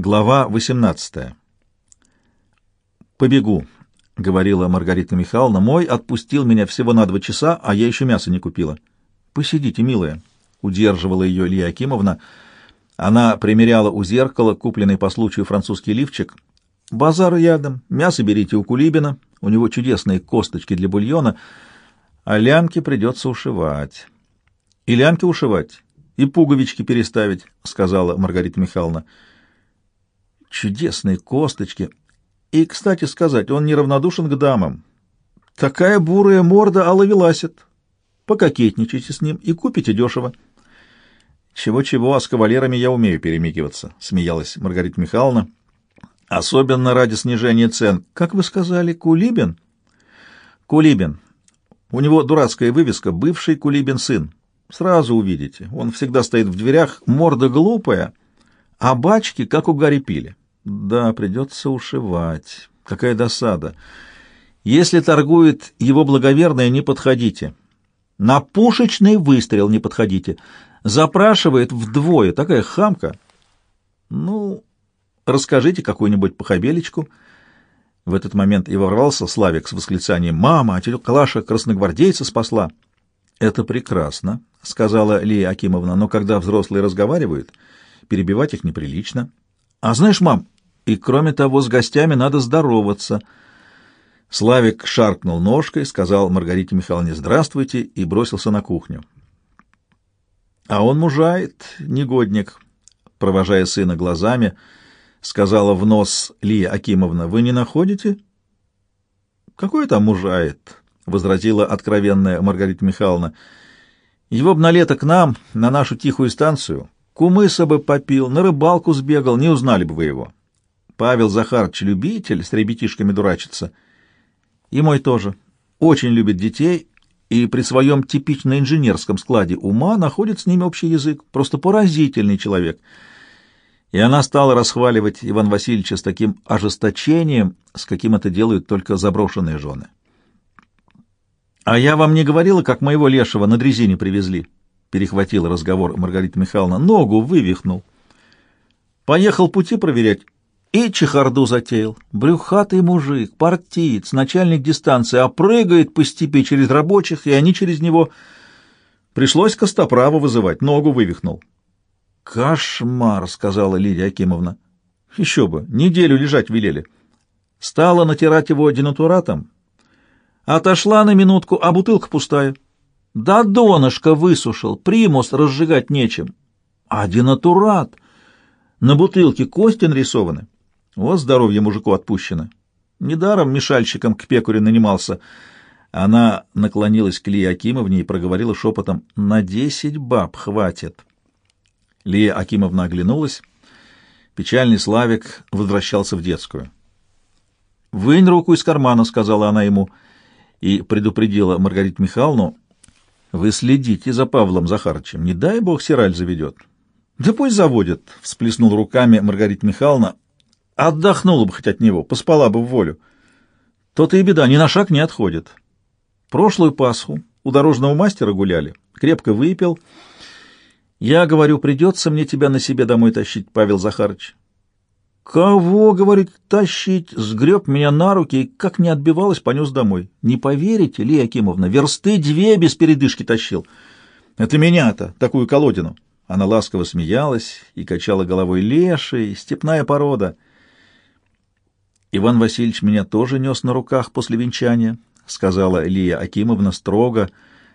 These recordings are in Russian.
Глава 18. «Побегу», — говорила Маргарита Михайловна. «Мой отпустил меня всего на два часа, а я еще мясо не купила». «Посидите, милая», — удерживала ее Илья Акимовна. Она примеряла у зеркала купленный по случаю французский лифчик. «Базар рядом, мясо берите у Кулибина, у него чудесные косточки для бульона, а лямки придется ушивать». «И лямки ушивать, и пуговички переставить», — сказала Маргарита Михайловна. Чудесные косточки. И, кстати сказать, он неравнодушен к дамам. Такая бурая морда оловеласит. Пококетничайте с ним и купите дешево. Чего-чего, а с кавалерами я умею перемигиваться, — смеялась Маргарита Михайловна. Особенно ради снижения цен. Как вы сказали, Кулибин? Кулибин. У него дурацкая вывеска «Бывший Кулибин сын». Сразу увидите. Он всегда стоит в дверях, морда глупая, а бачки, как у Гарри Пили. Да, придется ушивать. Какая досада. Если торгует его благоверная, не подходите. На пушечный выстрел не подходите. Запрашивает вдвое. Такая хамка. Ну, расскажите какую-нибудь похабелечку. В этот момент и ворвался Славик с восклицанием «Мама, а тетя Клаша красногвардейца спасла!» «Это прекрасно», — сказала Лия Акимовна, «но когда взрослые разговаривают, перебивать их неприлично». А знаешь, мам, и кроме того, с гостями надо здороваться. Славик шаркнул ножкой, сказал Маргарите Михайловне «здравствуйте» и бросился на кухню. А он мужает, негодник, провожая сына глазами, сказала в нос Лия Акимовна, «Вы не находите?» «Какой там мужает?» — возразила откровенная Маргарита Михайловна. «Его б на лето к нам, на нашу тихую станцию». Кумыса бы попил, на рыбалку сбегал, не узнали бы вы его. Павел Захарович любитель, с ребятишками дурачится. И мой тоже. Очень любит детей и при своем типично инженерском складе ума находит с ними общий язык. Просто поразительный человек. И она стала расхваливать Иван Васильевича с таким ожесточением, с каким это делают только заброшенные жены. «А я вам не говорила, как моего лешего на дрезине привезли?» Перехватила разговор Маргарита Михайловна, ногу вывихнул. Поехал пути проверять и чехарду затеял. Брюхатый мужик, партиец, начальник дистанции, а по степи через рабочих, и они через него. Пришлось Костоправа вызывать, ногу вывихнул. «Кошмар!» — сказала Лидия Акимовна. «Еще бы, неделю лежать велели». Стала натирать его денатуратом, отошла на минутку, а бутылка пустая. Да донышко высушил, примус разжигать нечем. А денатурат! На бутылке кости нарисованы. Вот здоровье мужику отпущено. Недаром мешальщиком к пекуре нанимался. Она наклонилась к Лии Акимовне и проговорила шепотом «На десять баб хватит». Лия Акимовна оглянулась. Печальный Славик возвращался в детскую. «Вынь руку из кармана», — сказала она ему, и предупредила Маргариту Михайловну, вы следите за Павлом Захарычем. Не дай бог Сираль заведет. Да пусть заводит, — всплеснул руками Маргарита Михайловна. Отдохнула бы хоть от него, поспала бы в волю. То-то и беда, ни на шаг не отходит. Прошлую Пасху у дорожного мастера гуляли, крепко выпил. Я говорю, придется мне тебя на себе домой тащить, Павел Захарыч. «Кого, — говорит, — тащить?» Сгреб меня на руки и, как не отбивалась, понес домой. Не поверите, Лия Акимовна, версты две без передышки тащил. Это меня-то, такую колодину. Она ласково смеялась и качала головой леший, степная порода. Иван Васильевич меня тоже нес на руках после венчания, — сказала Лия Акимовна строго,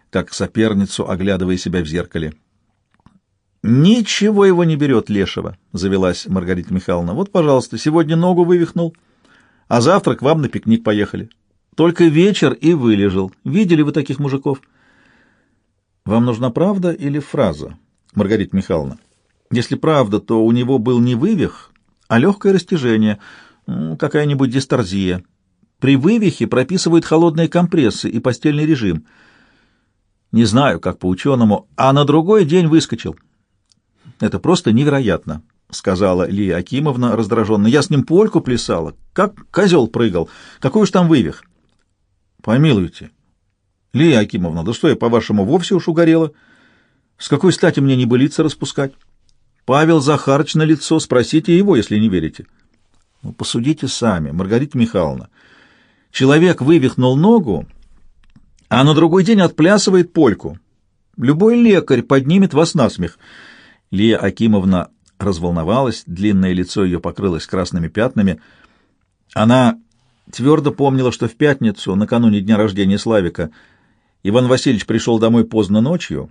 как соперницу, оглядывая себя в зеркале. «Ничего его не берет, Лешего», — завелась Маргарита Михайловна. «Вот, пожалуйста, сегодня ногу вывихнул, а завтра к вам на пикник поехали. Только вечер и вылежал. Видели вы таких мужиков?» «Вам нужна правда или фраза, Маргарита Михайловна? Если правда, то у него был не вывих, а легкое растяжение, какая-нибудь дисторзия. При вывихе прописывают холодные компрессы и постельный режим. Не знаю, как по ученому, а на другой день выскочил». Это просто невероятно, — сказала Лия Акимовна раздраженно. Я с ним польку плясала, как козел прыгал. Какой уж там вывих. Помилуйте. Лия Акимовна, да что я, по-вашему, вовсе уж угорела? С какой стати мне не былиться распускать? Павел Захарыч на лицо, спросите его, если не верите. Ну, посудите сами, Маргарита Михайловна. Человек вывихнул ногу, а на другой день отплясывает польку. Любой лекарь поднимет вас на смех. Лия Акимовна разволновалась, длинное лицо ее покрылось красными пятнами. Она твердо помнила, что в пятницу, накануне дня рождения Славика, Иван Васильевич пришел домой поздно ночью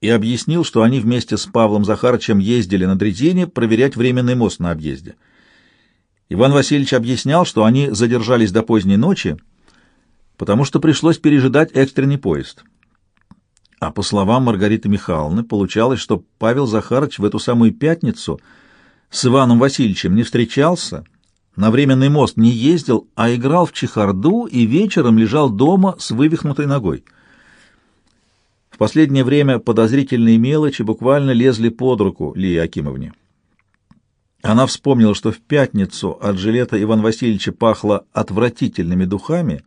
и объяснил, что они вместе с Павлом Захарычем ездили на дрезине проверять временный мост на объезде. Иван Васильевич объяснял, что они задержались до поздней ночи, потому что пришлось пережидать экстренный поезд. А по словам Маргариты Михайловны, получалось, что Павел Захарыч в эту самую пятницу с Иваном Васильевичем не встречался, на временный мост не ездил, а играл в чехарду и вечером лежал дома с вывихнутой ногой. В последнее время подозрительные мелочи буквально лезли под руку Лии Акимовне. Она вспомнила, что в пятницу от жилета Ивана Васильевича пахло отвратительными духами,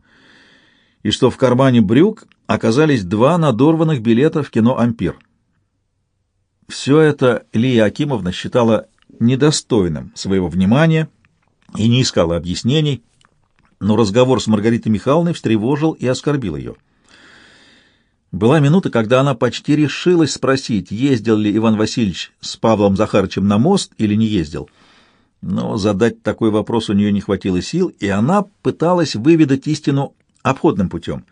и что в кармане брюк оказались два надорванных билета в кино «Ампир». Все это Лия Акимовна считала недостойным своего внимания и не искала объяснений, но разговор с Маргаритой Михайловной встревожил и оскорбил ее. Была минута, когда она почти решилась спросить, ездил ли Иван Васильевич с Павлом Захарычем на мост или не ездил. Но задать такой вопрос у нее не хватило сил, и она пыталась выведать истину обходным путем.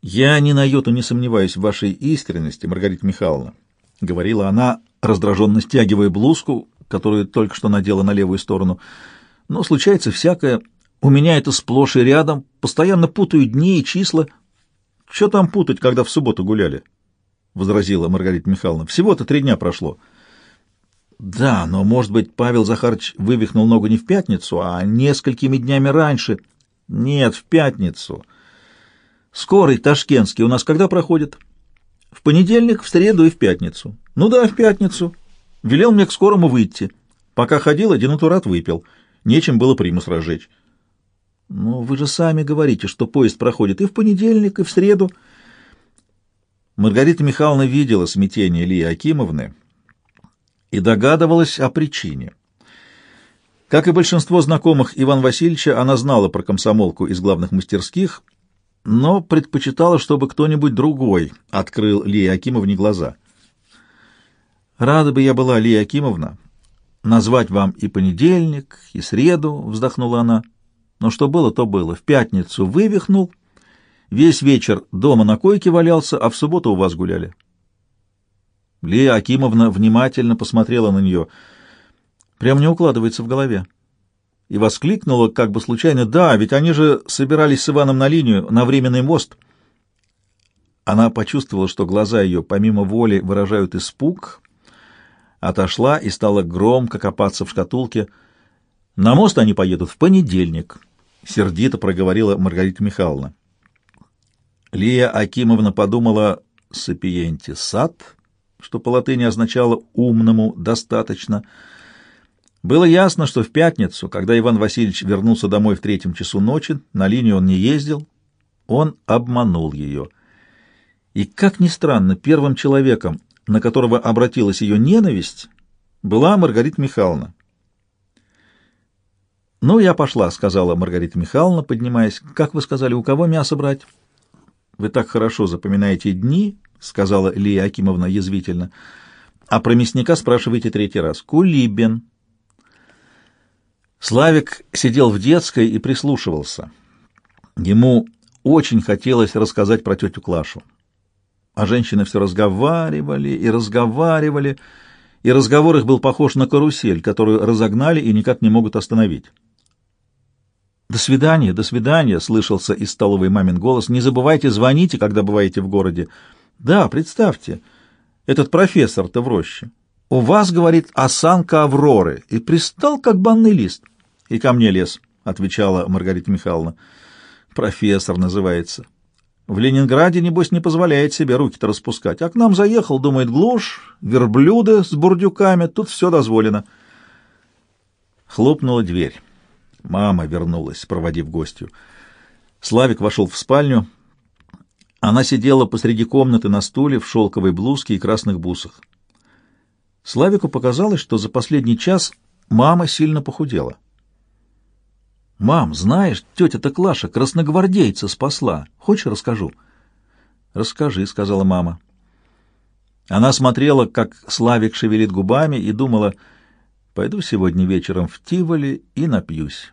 «Я ни на йоту не сомневаюсь в вашей искренности, Маргарита Михайловна», — говорила она, раздраженно стягивая блузку, которую только что надела на левую сторону. «Но случается всякое. У меня это сплошь и рядом. Постоянно путаю дни и числа». Что там путать, когда в субботу гуляли? — возразила Маргарита Михайловна. — Всего-то три дня прошло. — Да, но, может быть, Павел Захарович вывихнул ногу не в пятницу, а несколькими днями раньше. — Нет, в пятницу. — Скорый ташкентский у нас когда проходит? — В понедельник, в среду и в пятницу. — Ну да, в пятницу. Велел мне к скорому выйти. Пока ходил, один утурат выпил. Нечем было примус разжечь. Но вы же сами говорите, что поезд проходит и в понедельник, и в среду. Маргарита Михайловна видела смятение Лии Акимовны и догадывалась о причине. Как и большинство знакомых Ивана Васильевича, она знала про комсомолку из главных мастерских, но предпочитала, чтобы кто-нибудь другой открыл Лии Акимовне глаза. «Рада бы я была, Лия Акимовна, назвать вам и понедельник, и среду», — вздохнула она. Но что было, то было. В пятницу вывихнул, весь вечер дома на койке валялся, а в субботу у вас гуляли. Лия Акимовна внимательно посмотрела на нее. Прям не укладывается в голове. И воскликнула, как бы случайно, «Да, ведь они же собирались с Иваном на линию, на временный мост». Она почувствовала, что глаза ее помимо воли выражают испуг, отошла и стала громко копаться в шкатулке. На мост они поедут в понедельник. — сердито проговорила Маргарита Михайловна. Лия Акимовна подумала «сапиенти сад», что по латыни означало «умному достаточно». Было ясно, что в пятницу, когда Иван Васильевич вернулся домой в третьем часу ночи, на линию он не ездил, он обманул ее. И, как ни странно, первым человеком, на которого обратилась ее ненависть, была Маргарита Михайловна. «Ну, я пошла», — сказала Маргарита Михайловна, поднимаясь. «Как вы сказали, у кого мясо брать?» «Вы так хорошо запоминаете дни», — сказала Лия Акимовна язвительно. «А про мясника спрашиваете третий раз. Кулибин». Славик сидел в детской и прислушивался. Ему очень хотелось рассказать про тетю Клашу. А женщины все разговаривали и разговаривали, и разговор их был похож на карусель, которую разогнали и никак не могут остановить. «До свидания, до свидания!» — слышался из столовой мамин голос. «Не забывайте, звоните, когда бываете в городе». «Да, представьте, этот профессор-то в роще. У вас, — говорит, — осанка Авроры, и пристал, как банный лист». «И ко мне лез», — отвечала Маргарита Михайловна. «Профессор называется. В Ленинграде, небось, не позволяет себе руки-то распускать. А к нам заехал, думает, глушь, верблюды с бурдюками, тут все дозволено». Хлопнула дверь. Мама вернулась, проводив гостью. Славик вошел в спальню. Она сидела посреди комнаты на стуле в шелковой блузке и красных бусах. Славику показалось, что за последний час мама сильно похудела. «Мам, знаешь, тетя-то Клаша красногвардейца спасла. Хочешь, расскажу?» «Расскажи», — сказала мама. Она смотрела, как Славик шевелит губами, и думала, «Пойду сегодня вечером в Тиволи и напьюсь».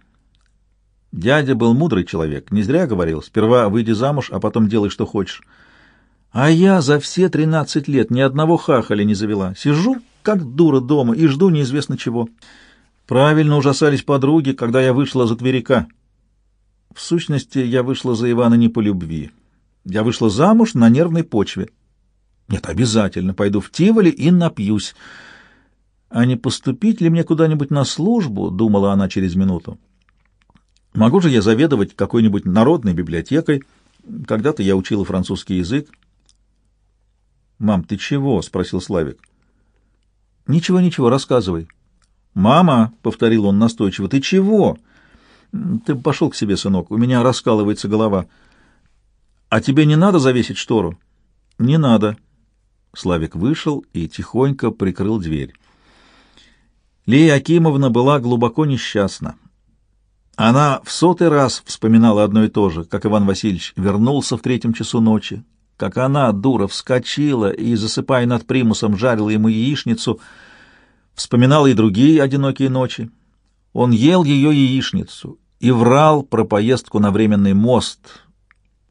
Дядя был мудрый человек, не зря говорил, сперва выйди замуж, а потом делай, что хочешь. А я за все тринадцать лет ни одного хахаля не завела. Сижу, как дура дома, и жду неизвестно чего. Правильно ужасались подруги, когда я вышла за Тверика. В сущности, я вышла за Ивана не по любви. Я вышла замуж на нервной почве. Нет, обязательно пойду в Тиволи и напьюсь. А не поступить ли мне куда-нибудь на службу, думала она через минуту. Могу же я заведовать какой-нибудь народной библиотекой? Когда-то я учила французский язык. «Мам, ты чего?» — спросил Славик. «Ничего, ничего, рассказывай». «Мама», — повторил он настойчиво, — «ты чего?» «Ты пошел к себе, сынок, у меня раскалывается голова». «А тебе не надо завесить штору?» «Не надо». Славик вышел и тихонько прикрыл дверь. Лия Акимовна была глубоко несчастна. Она в сотый раз вспоминала одно и то же, как Иван Васильевич вернулся в третьем часу ночи, как она, дура, вскочила и, засыпая над примусом, жарила ему яичницу, вспоминала и другие одинокие ночи. Он ел ее яичницу и врал про поездку на временный мост.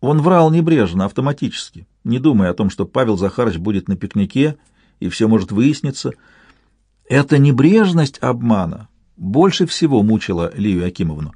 Он врал небрежно, автоматически, не думая о том, что Павел Захарович будет на пикнике, и все может выясниться. Эта небрежность обмана больше всего мучила Лию Акимовну.